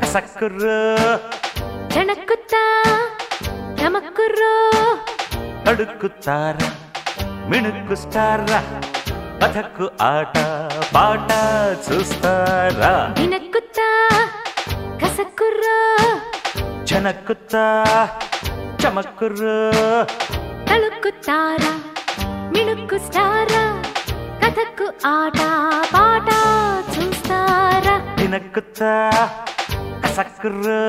కసక్కుర్రు జనక్కుతా రమక్కుర్రో అడుక్కుతారా మిణుక్కు స్టారా కథకు ఆట పాట చూస్తారా దినక్కుతా కసక్కుర్రో జనక్కుతా చమక్కుర్రు తళుక్కుతారా మిణుక్కు స్టారా కథకు ఆట పాట చూస్తారా దినక్కుతా కసక్కుర్రు.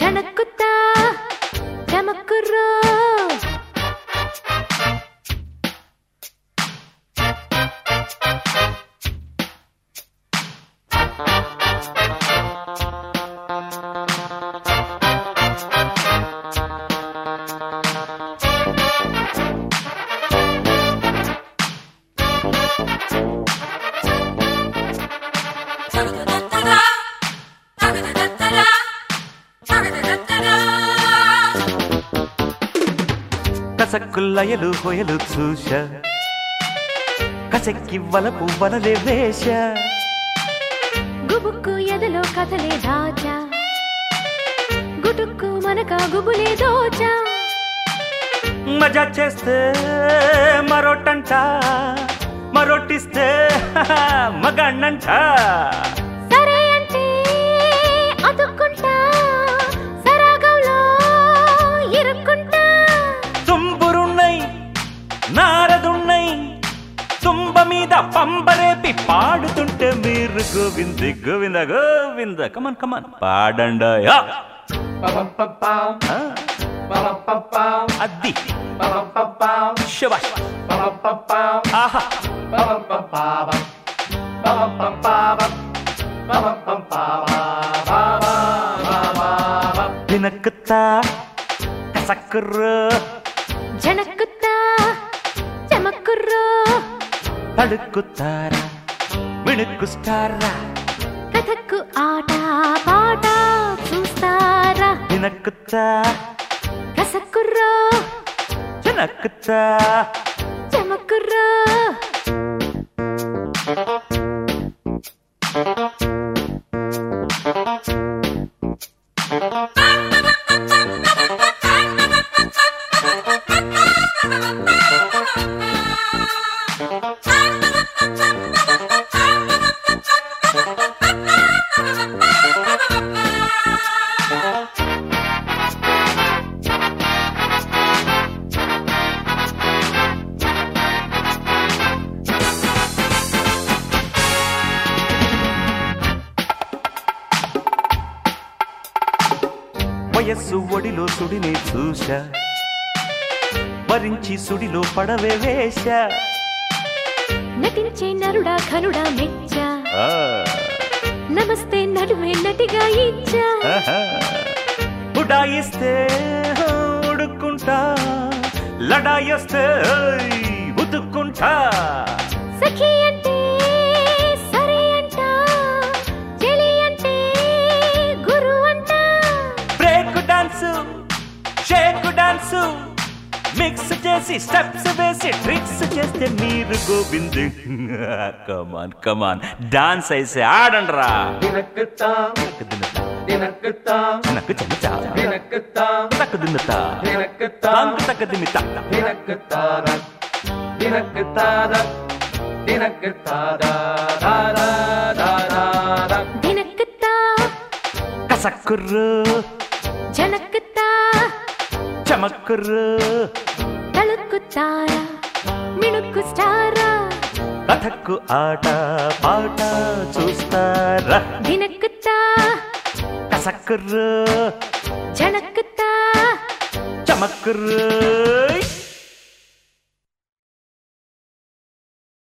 జనక్కుతా రమక్కుర్రో కసక్కుల్లయలు హొయలు చూశ. కసక్కి వలపు వలలే వేష గుబుక్కు ఎదలో కథలే దాచా. గుటుక్కు మనక గుబులే దోచా. మజా చేస్తే మరోటంట మరొట్టిస్తే మగన్నంట పాడుతుంటే మీరు Govinda Govinda Govinda. Come on come on పాడండయా అద్ది. శబాష్ ఆహా. దినక్కుతా కసక్కుర్రు. జనక్కుతా. చమక్కుర్రో. తడుక్కుతారా. మిణుక్కు స్టారా? కథకు ఆట పాట చూస్తారా? దినక్కుతా కసక్కుర్రో? జనక్కుతా చమక్కుర్రో? వయస్సు ఒడిలో సుడిని చూశ. వరించి సుడిలో పడవే వేశ. నటించే నరుడా ఘనుడా మెచ్చా. నమస్తే నడుమే నటిగా ఇచ్చా. ఉడాయిస్తే ఉడుక్కుంటా. లడాయిస్తే ఉతుక్కుంటా సఖి అంటే మిక్స్ చేసి స్టెప్స్ వేసి ట్రిక్స్ చేస్తే మీరు గోవింద్. కమాన్ కమాన్ డాన్స్ అయితే దాదా దినక్కుతా కసక్కుర్రు జనక్కుతా చమక్కుర్రు తళుక్కుతారా మిణుక్కు స్టారా కథక్కు ఆట పాట చూస్తారా? దినక్కుతా కసక్కుర్రు జనక్కుతా చమక్కుర్రు.